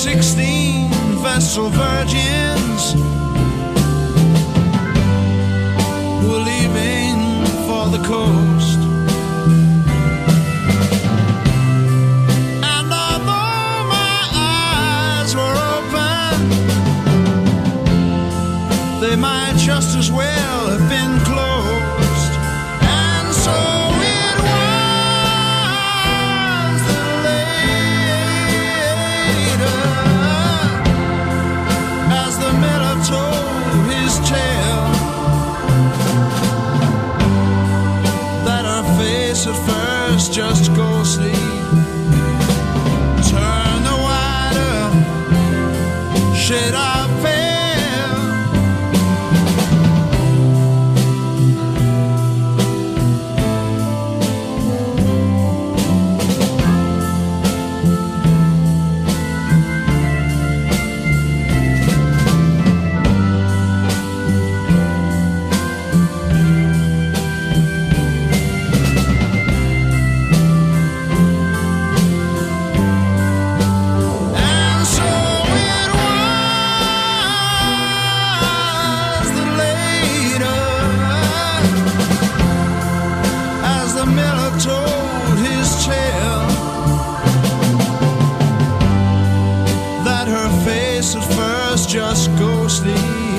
sixteen vestal virgins were leaving for the coast. And although my eyes were open, they might just as well have been closed. at first, just go sleep. sleep.